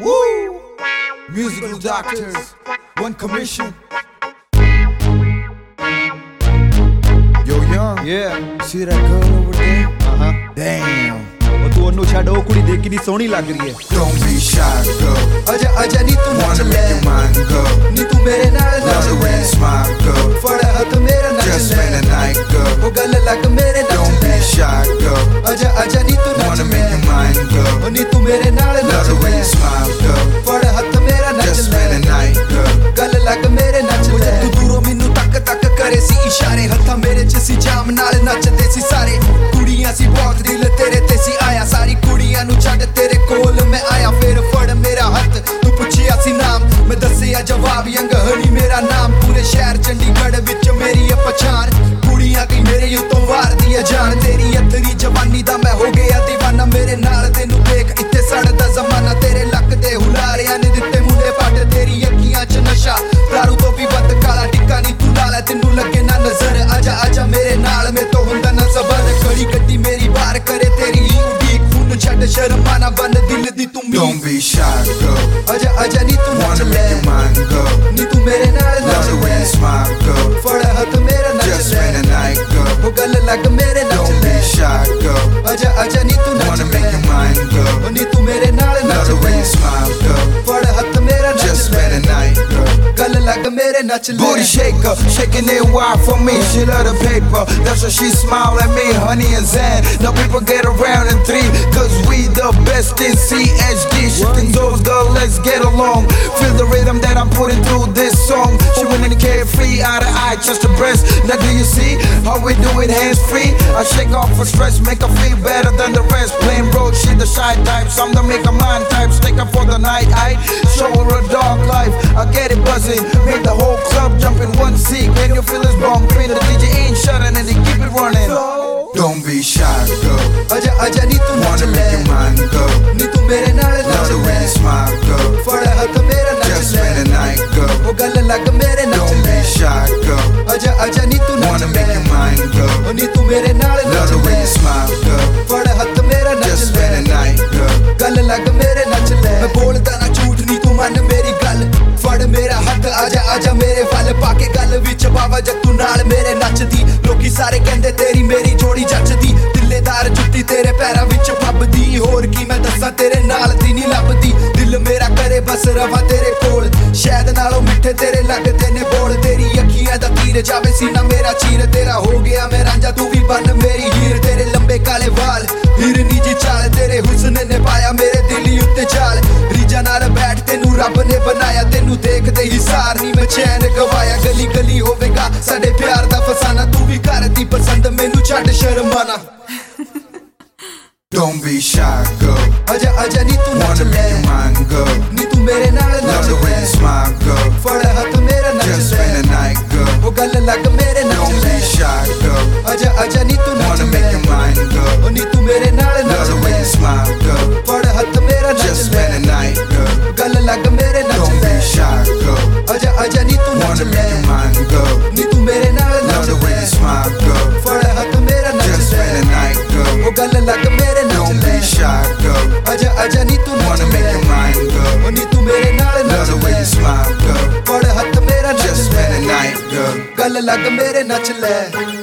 Woo! Musical doctors, one commission. Yo, young. Yeah. See that girl over there? ਹਾਂ Damn. ਉਹ ਤੂੰ ਉਹਨੂੰ ਛੱਡ ਉਹ ਕੁੜੀ ਦੇਖ ਕਿੰਨੀ ਸੋਹਣੀ ਲੱਗ ਰਹੀ ਹੈ Don't be shy, girl. ਅਜਾ ਅਜਾ ਨੀ ਤੂੰ ਨੱਚ Wanna ਲੈ make your mind go. ਨੀ ਤੂੰ ਮੇਰੇ ਨਾਲ ਨਾਲ ਨੱਚਦੇ ਸੀ ਸਾਰੇ। ਕੁੜੀਆਂ ਸੀ ਬਹੁਤ ਦਿਲ ਤੇਰੇ ਤੇ ਸੀ, ਆਇਆ ਸਾਰੀ ਕੁੜੀਆਂ ਨੂੰ ਛੱਡ ਤੇਰੇ अजा अजा नी तू नच ले। mango नी तू मेरे नाल नच ले। smile go फड़ हाथ मेरा नच ले। just when I go हो गल लग मेरे नच ले don't be shy go अजा अजा नी ਮੇਰੇ ਨੱਚ ਲੈ Booty shaker, shaking it wild for me. She love the paper, that's why she smile at me. Honey and Zan, now people get around in three, cause we the best in CHD. Shifting those girl, let's get along. Feel the rhythm that I'm putting through this song. She winning carefree, eye to eye, just a breast. Now do you see how we do it hands free? I shake off for stress, make her feel better than the rest. Plain road, she the shy type, some the make a man type. Stick up for the night, I show Don't be shy, girl. ਅਜਾ ਅਜਾ ਨੀ ਤੂੰ ਨੱਚ Wanna ਲੈ make your mind go. ਨੀ ਤੂੰ ਮੇਰੇ ਨਾਲ Love ਨੱਚ the way ਲੈ you smile, girl. ਫੜ ਹੱਥ ਮੇਰਾ ਨੱਚ Just ਲੈ spend the night, girl. ਉਹ ਗੱਲ ਲੱਗ ਮੇਰੇ ਨੱਚ Don't ਲੈ be shy, girl. ਅਜਾ ਅਜਾ ਨੀ ਤੂੰ ਨੱਚ Wanna ਲੈ make your mind go. ਉਹ ਨੀ ਤੂੰ ਮੇਰੇ ਨਾਲ Love ਨੱਚ the way ਲੈ you smile, girl. ਫੜ ਹੱਥ ਮੇਰਾ ਨੱਚ Just ਲੈ spend the night, girl. ਗੱਲ ਲੱਗ ਮੇਰੇ ਨੱਚ ਲੈ ਮੈਂ ਬੋਲਦਾ ਨਾ ਝੂਠ ਨਹੀਂ ਤੂੰ ਮੰਨ ਮੇਰੀ ਗੱਲ ਫੜ ਮੇਰਾ ਹੱਥ ਆਜਾ ਆਜਾ ਮੇਰੇ ਵੱਲ ਪਾ ਕੇ ਗੱਲ ਵਿੱਚ ਬਾਵਾ ਜੱਤੂ ਨਾਲ ਮੇਰੇ ਨੱਚਦੀ ਲੋਕੀ ਸਾਰੇ ਕਹਿੰਦੇ ਤੇਰੀ ਮੇਰੀ ਜੋੜੀ ਰਵਾਂ ਤੇਰੇ ਕੋਲ। ਸ਼ਾਇਦ ਨਾਲੋਂ ਮਿੱਠੇ ਤੇਰੇ ਲੱਗਦੇ ਨੇ ਬੋਲ। ਤੇਰੀ ਅੱਖੀਆਂ ਦਾ ਤੀਰ ਜਾਵੇ ਸੀਨਾ ਮੇਰਾ ਚੀਰ। ਤੇਰਾ ਹੋ ਗਿਆ ਮੈਂ ਰਾਂਝਾ ਤੂੰ ਵੀ ਬਣ ਮੇਰੀ ਹੀਰ। ਤੇਰੇ ਲੰਬੇ ਕਾਲੇ ਵਾਲ ਹਿਰਨੀ ਜੀ ਚਾਲ। ਤੇਰੇ ਹੁਸਨ ਨੇ ਪਾਇਆ ਮੇਰੇ ਦਿਲ ਉੱਤੇ ਚਾਲ। ਰੀਜਾ ਨਾਲ ਬੈਠ ਤੈਨੂੰ ਰੱਬ ਨੇ ਬਣਾਇਆ। ਤੈਨੂੰ ਦੇਖਦੇ ਹੀ ਸਾਰ ਨਹੀਂ ਮੈਂ ਚੈਨ ਗਵਾਇਆ। ਗਲੀ ਗਲੀ ਹੋਵੇਗਾ ਸਾਡੇ ਪਿਆਰ ਦਾ ਫਸਾਨਾ। ਤੂੰ ਵੀ ਕਰਦੀ ਪਸੰਦ ਮੈਨੂੰ ਛੱਡ ਸ਼ਰਮਾਨਾ। Don't be shy, girl. ਅਜਾ ਨੀ ਤੂੰ ਨੱਚ Wanna make your mind go. ਨੀ ਤੂੰ ਮੇਰੇ ਨਾਲ Love गल लग मेरे नच ले